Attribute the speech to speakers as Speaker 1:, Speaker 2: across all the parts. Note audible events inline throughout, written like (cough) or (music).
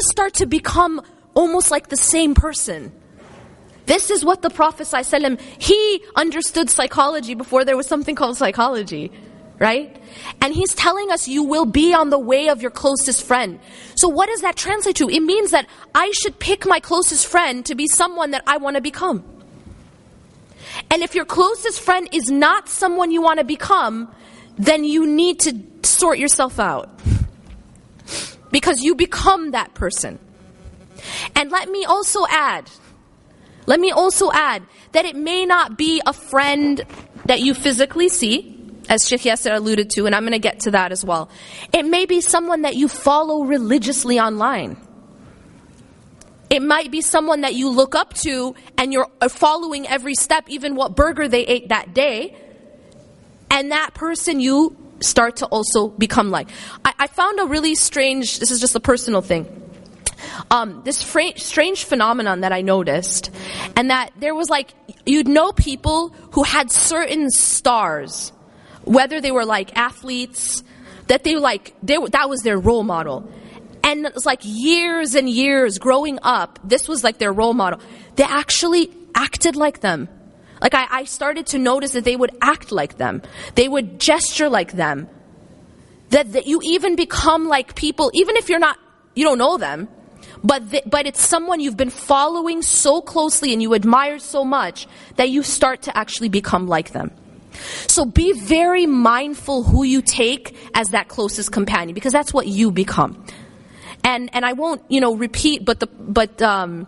Speaker 1: start to become almost like the same person. This is what the Prophet ﷺ, he understood psychology before there was something called psychology. Right? And he's telling us you will be on the way of your closest friend. So what does that translate to? It means that I should pick my closest friend to be someone that I want to become. And if your closest friend is not someone you want to become, then you need to sort yourself out. Because you become that person. And let me also add, let me also add that it may not be a friend that you physically see, as Sheikh Yasser alluded to, and I'm going to get to that as well. It may be someone that you follow religiously online. It might be someone that you look up to and you're following every step, even what burger they ate that day. And that person you start to also become like. I, I found a really strange, this is just a personal thing. Um, this strange phenomenon that I noticed, and that there was like, you'd know people who had certain stars, whether they were like athletes, that they like, they, that was their role model. And it's like years and years growing up, this was like their role model. They actually acted like them. Like I, I started to notice that they would act like them. They would gesture like them. That, that you even become like people, even if you're not, you don't know them, but, the, but it's someone you've been following so closely and you admire so much that you start to actually become like them. So be very mindful who you take as that closest companion because that's what you become. And, and I won't, you know, repeat, but the, but, um,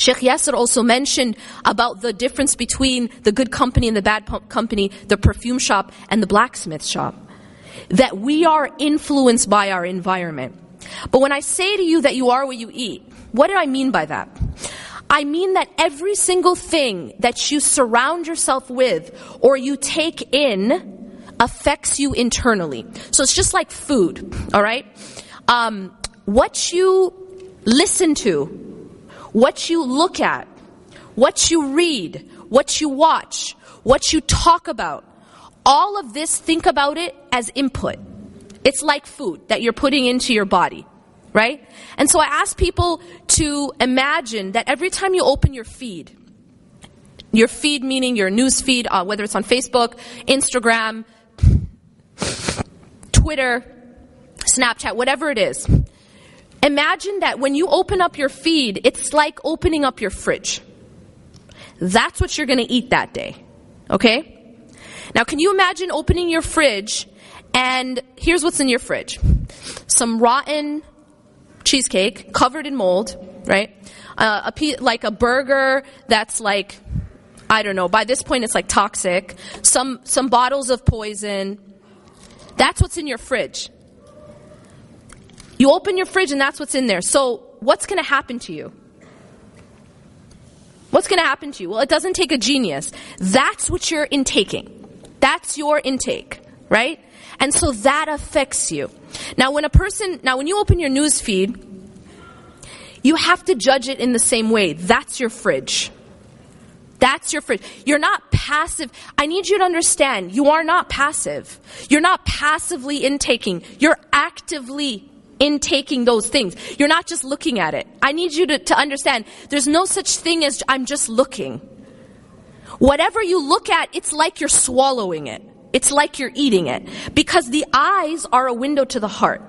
Speaker 1: Sheikh Yasser also mentioned about the difference between the good company and the bad company, the perfume shop and the blacksmith shop. That we are influenced by our environment. But when I say to you that you are what you eat, what do I mean by that? I mean that every single thing that you surround yourself with or you take in affects you internally. So it's just like food, alright? Um, what you listen to, what you look at, what you read, what you watch, what you talk about, all of this, think about it as input. It's like food that you're putting into your body, right? And so I ask people to imagine that every time you open your feed, your feed meaning your news feed, uh, whether it's on Facebook, Instagram, Twitter, Snapchat, whatever it is, imagine that when you open up your feed, it's like opening up your fridge. That's what you're going to eat that day. Okay? Now, can you imagine opening your fridge and here's what's in your fridge some rotten cheesecake covered in mold, right? Uh, a like a burger that's like, I don't know, by this point it's like toxic. Some, some bottles of poison. That's what's in your fridge. You open your fridge and that's what's in there. So, what's going to happen to you? What's going to happen to you? Well, it doesn't take a genius. That's what you're intaking. That's your intake, right? And so that affects you. Now when a person, now when you open your news feed, you have to judge it in the same way. That's your fridge. That's your fridge. You're not passive. I need you to understand, you are not passive. You're not passively intaking. You're actively intaking those things. You're not just looking at it. I need you to, to understand, there's no such thing as I'm just looking. Whatever you look at, it's like you're swallowing it. It's like you're eating it. Because the eyes are a window to the heart.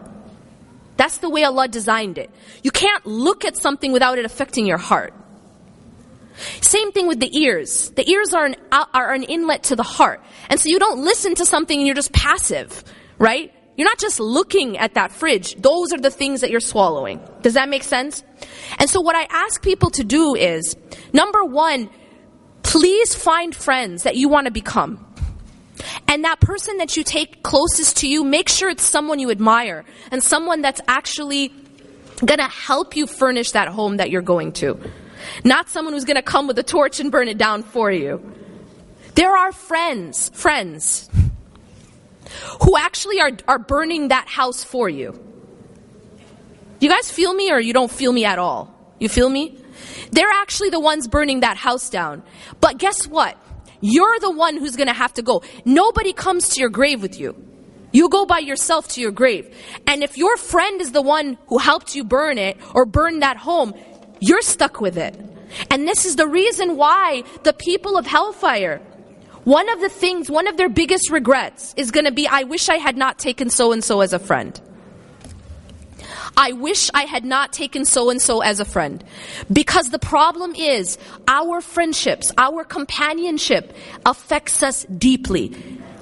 Speaker 1: That's the way Allah designed it. You can't look at something without it affecting your heart. Same thing with the ears. The ears are an, are an inlet to the heart. And so you don't listen to something and you're just passive, right? You're not just looking at that fridge. Those are the things that you're swallowing. Does that make sense? And so what I ask people to do is, number one, please find friends that you want to become. And that person that you take closest to you, make sure it's someone you admire and someone that's actually gonna help you furnish that home that you're going to. Not someone who's gonna come with a torch and burn it down for you. There are friends, friends, who actually are, are burning that house for you. You guys feel me or you don't feel me at all? You feel me? They're actually the ones burning that house down. But guess what? You're the one who's going to have to go. Nobody comes to your grave with you. You go by yourself to your grave. And if your friend is the one who helped you burn it or burn that home, you're stuck with it. And this is the reason why the people of hellfire, one of the things, one of their biggest regrets is going to be, I wish I had not taken so and so as a friend. I wish I had not taken so and so as a friend. Because the problem is, our friendships, our companionship affects us deeply.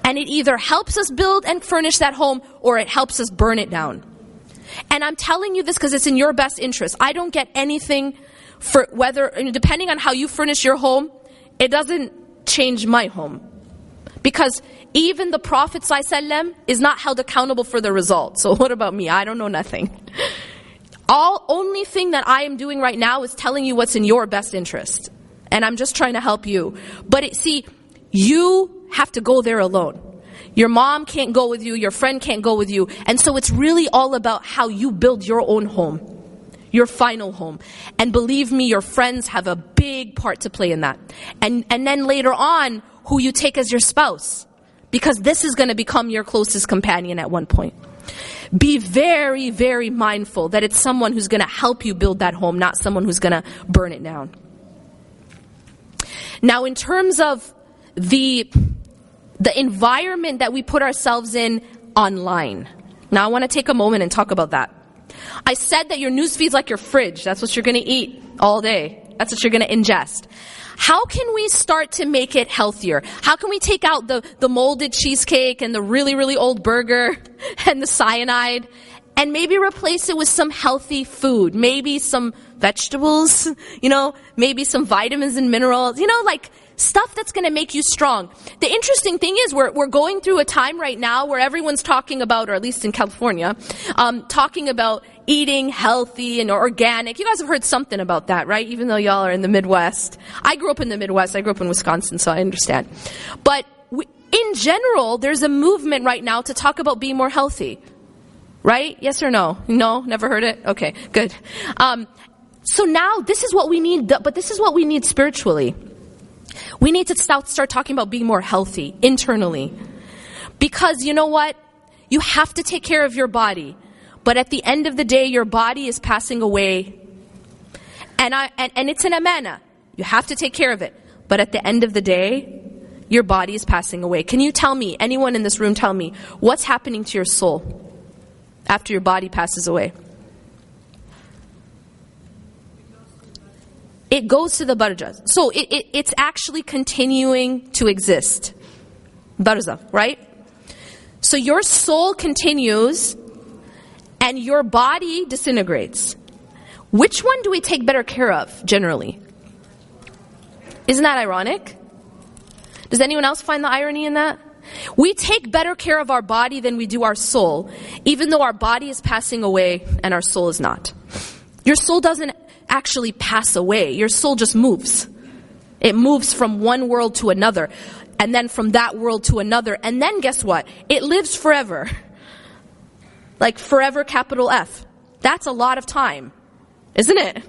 Speaker 1: And it either helps us build and furnish that home or it helps us burn it down. And I'm telling you this because it's in your best interest. I don't get anything for whether, depending on how you furnish your home, it doesn't change my home. Because even the Prophet ﷺ is not held accountable for the result. So what about me? I don't know nothing. All only thing that I am doing right now is telling you what's in your best interest. And I'm just trying to help you. But it, see, you have to go there alone. Your mom can't go with you, your friend can't go with you. And so it's really all about how you build your own home. Your final home. And believe me, your friends have a big part to play in that. And, and then later on, who you take as your spouse. Because this is going to become your closest companion at one point. Be very, very mindful that it's someone who's going to help you build that home, not someone who's going to burn it down. Now, in terms of the the environment that we put ourselves in online. Now I want to take a moment and talk about that. I said that your news feed's like your fridge. That's what you're going to eat all day. That's what you're going to ingest. How can we start to make it healthier? How can we take out the, the molded cheesecake and the really, really old burger (laughs) and the cyanide and maybe replace it with some healthy food? Maybe some vegetables, (laughs) you know, maybe some vitamins and minerals, you know, like stuff that's going to make you strong. The interesting thing is we're, we're going through a time right now where everyone's talking about, or at least in California, um, talking about eating healthy and organic. You guys have heard something about that, right? Even though y'all are in the Midwest. I grew up in the Midwest. I grew up in Wisconsin, so I understand. But in general, there's a movement right now to talk about being more healthy. Right? Yes or no? No? Never heard it? Okay, good. Um, so now this is what we need, but this is what we need spiritually. We need to start talking about being more healthy internally. Because you know what? You have to take care of your body. But at the end of the day, your body is passing away. And, I, and, and it's an amana. You have to take care of it. But at the end of the day, your body is passing away. Can you tell me, anyone in this room tell me, what's happening to your soul after your body passes away? it goes to the barzakh. So it, it, it's actually continuing to exist. Barzakh, right? So your soul continues and your body disintegrates. Which one do we take better care of generally? Isn't that ironic? Does anyone else find the irony in that? We take better care of our body than we do our soul, even though our body is passing away and our soul is not. Your soul doesn't actually pass away. Your soul just moves. It moves from one world to another, and then from that world to another, and then guess what? It lives forever. (laughs) Like forever, capital F. That's a lot of time, isn't it?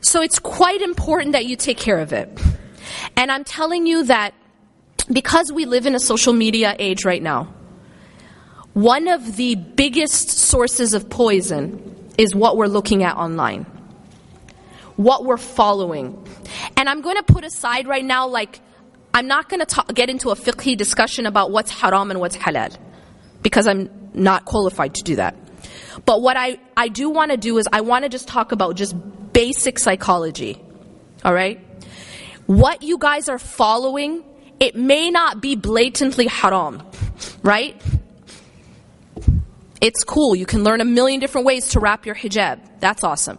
Speaker 1: So it's quite important that you take care of it. And I'm telling you that because we live in a social media age right now, one of the biggest sources of poison is what we're looking at online. What we're following. And I'm going to put aside right now, like, I'm not going to get into a fiqhi discussion about what's haram and what's halal. Because I'm not qualified to do that. But what I, I do want to do is I want to just talk about just basic psychology. Alright? What you guys are following, it may not be blatantly haram. Right? It's cool. You can learn a million different ways to wrap your hijab. That's awesome.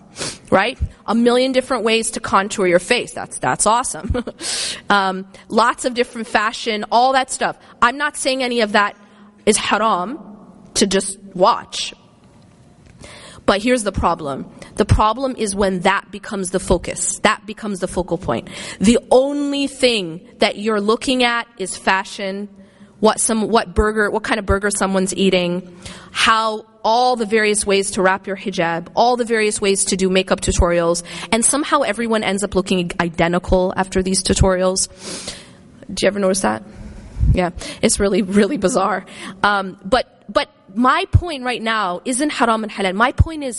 Speaker 1: Right? A million different ways to contour your face. That's, that's awesome. (laughs) um, lots of different fashion, all that stuff. I'm not saying any of that is haram to just watch. But here's the problem. The problem is when that becomes the focus. That becomes the focal point. The only thing that you're looking at is fashion, what some what burger what kind of burger someone's eating how all the various ways to wrap your hijab all the various ways to do makeup tutorials and somehow everyone ends up looking identical after these tutorials do you ever notice that Yeah, it's really, really bizarre. Um, but, but my point right now isn't haram and halal. My point is